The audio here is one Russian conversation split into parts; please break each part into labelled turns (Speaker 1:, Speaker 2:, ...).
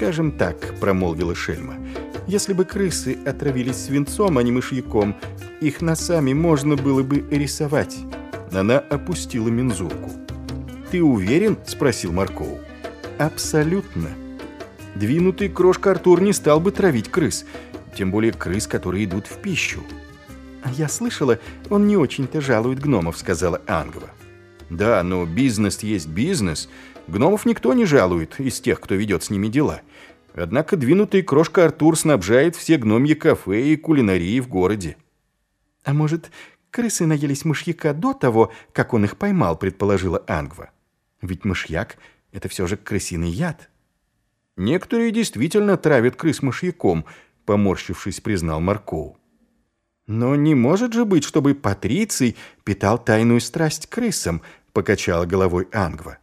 Speaker 1: «Скажем так», — промолвила Шельма, — «если бы крысы отравились свинцом, а не мышьяком, их носами можно было бы рисовать». Она опустила мензурку. «Ты уверен?» — спросил Маркоу. «Абсолютно. Двинутый крошка Артур не стал бы травить крыс, тем более крыс, которые идут в пищу». «А «Я слышала, он не очень-то жалует гномов», — сказала Ангва. «Да, но бизнес есть бизнес. Гномов никто не жалует из тех, кто ведет с ними дела. Однако двинутый крошка Артур снабжает все гномьи кафе и кулинарии в городе». «А может, крысы наелись мышьяка до того, как он их поймал», — предположила Ангва. «Ведь мышьяк — это все же крысиный яд». «Некоторые действительно травят крыс мышьяком», — поморщившись, признал Маркоу. «Но не может же быть, чтобы Патриций питал тайную страсть крысам», — покачала головой Ангва.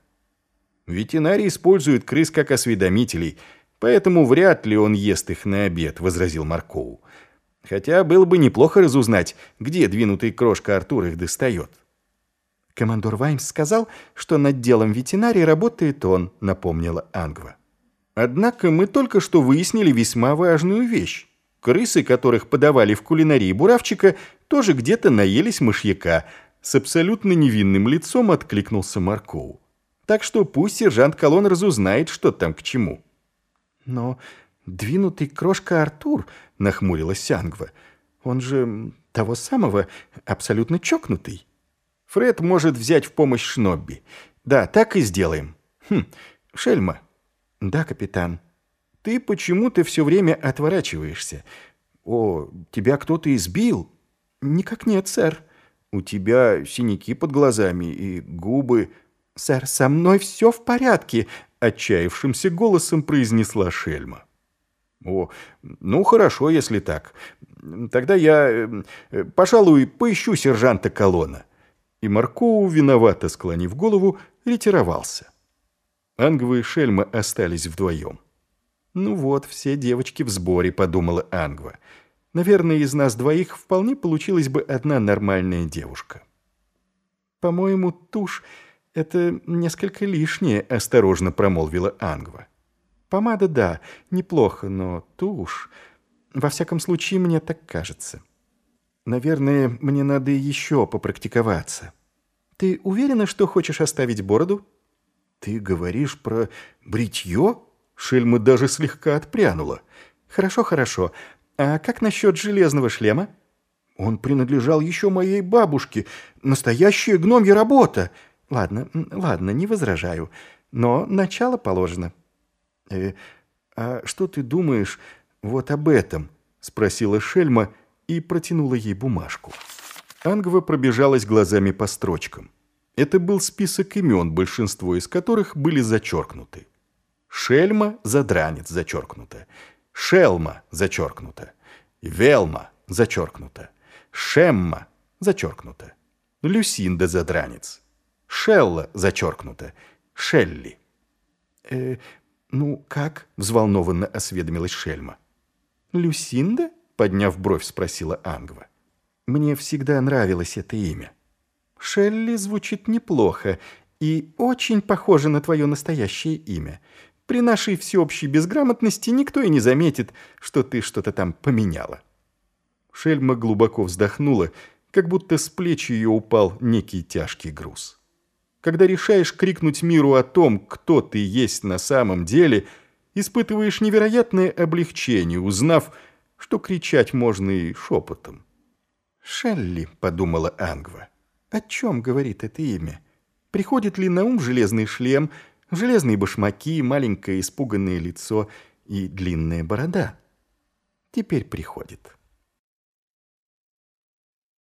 Speaker 1: «Ветеринарий использует крыс как осведомителей, поэтому вряд ли он ест их на обед», — возразил Маркоу. «Хотя было бы неплохо разузнать, где двинутый крошка Артур их достает».
Speaker 2: «Командор Ваймс сказал, что над делом ветеринарии работает он», — напомнила Ангва.
Speaker 1: «Однако мы только что выяснили весьма важную вещь. Крысы, которых подавали в кулинарии буравчика, тоже где-то наелись мышьяка. С абсолютно невинным лицом откликнулся Маркоу. Так что пусть сержант Колон разузнает, что там к чему.
Speaker 2: Но двинутый крошка Артур, нахмурилась Сянгва, он же того самого, абсолютно чокнутый.
Speaker 1: Фред может взять в помощь Шнобби. Да, так и сделаем. Хм, Шельма.
Speaker 2: Да, капитан.
Speaker 1: Ты почему-то все время отворачиваешься. О, тебя кто-то избил?
Speaker 2: Никак нет, сэр.
Speaker 1: У тебя синяки под глазами и губы.
Speaker 2: Сэр, со мной все в порядке,
Speaker 1: отчаявшимся голосом произнесла Шельма. О, ну хорошо, если так. Тогда я, э, пожалуй, поищу сержанта Колона. И Маркоу, виновато склонив голову, ретировался. Ангва и Шельма остались вдвоем. «Ну вот, все девочки в сборе», — подумала Ангва. «Наверное, из нас двоих вполне получилась бы одна нормальная девушка».
Speaker 2: «По-моему, тушь — это несколько лишнее», — осторожно промолвила Ангва. «Помада, да, неплохо, но тушь... Во всяком случае, мне так кажется. Наверное, мне надо еще попрактиковаться. Ты уверена, что хочешь оставить бороду?»
Speaker 1: «Ты говоришь про бритье?» Шельма даже слегка отпрянула.
Speaker 2: «Хорошо, хорошо. А как насчет железного шлема?»
Speaker 1: «Он принадлежал еще моей бабушке. Настоящая гномья работа».
Speaker 2: «Ладно, ладно, не возражаю. Но начало положено».
Speaker 1: «Э, а что ты думаешь вот об этом?» — спросила Шельма и протянула ей бумажку. Ангва пробежалась глазами по строчкам. Это был список имен, большинство из которых были зачеркнуты. Шельма, задранец, зачеркнуто. Шелма, зачеркнуто. Велма, зачеркнуто. Шемма, зачеркнуто. Люсинда, задранец. Шелла, зачеркнуто. Шелли.
Speaker 2: «Э, ну, как?» — взволнованно осведомилась Шельма.
Speaker 1: «Люсинда?» — подняв бровь, спросила Ангва.
Speaker 2: «Мне всегда нравилось это имя.
Speaker 1: Шелли звучит неплохо и очень похоже на твое настоящее имя. При нашей всеобщей безграмотности никто и не заметит, что ты что-то там поменяла». Шельма глубоко вздохнула, как будто с плеч ее упал некий тяжкий груз. Когда решаешь крикнуть миру о том, кто ты есть на самом деле, испытываешь невероятное облегчение, узнав, что кричать можно и шепотом.
Speaker 2: «Шелли», — подумала Ангва, — «о чем говорит это имя? Приходит ли на ум железный шлем — Железные башмаки, маленькое испуганное лицо и длинная борода. Теперь приходит.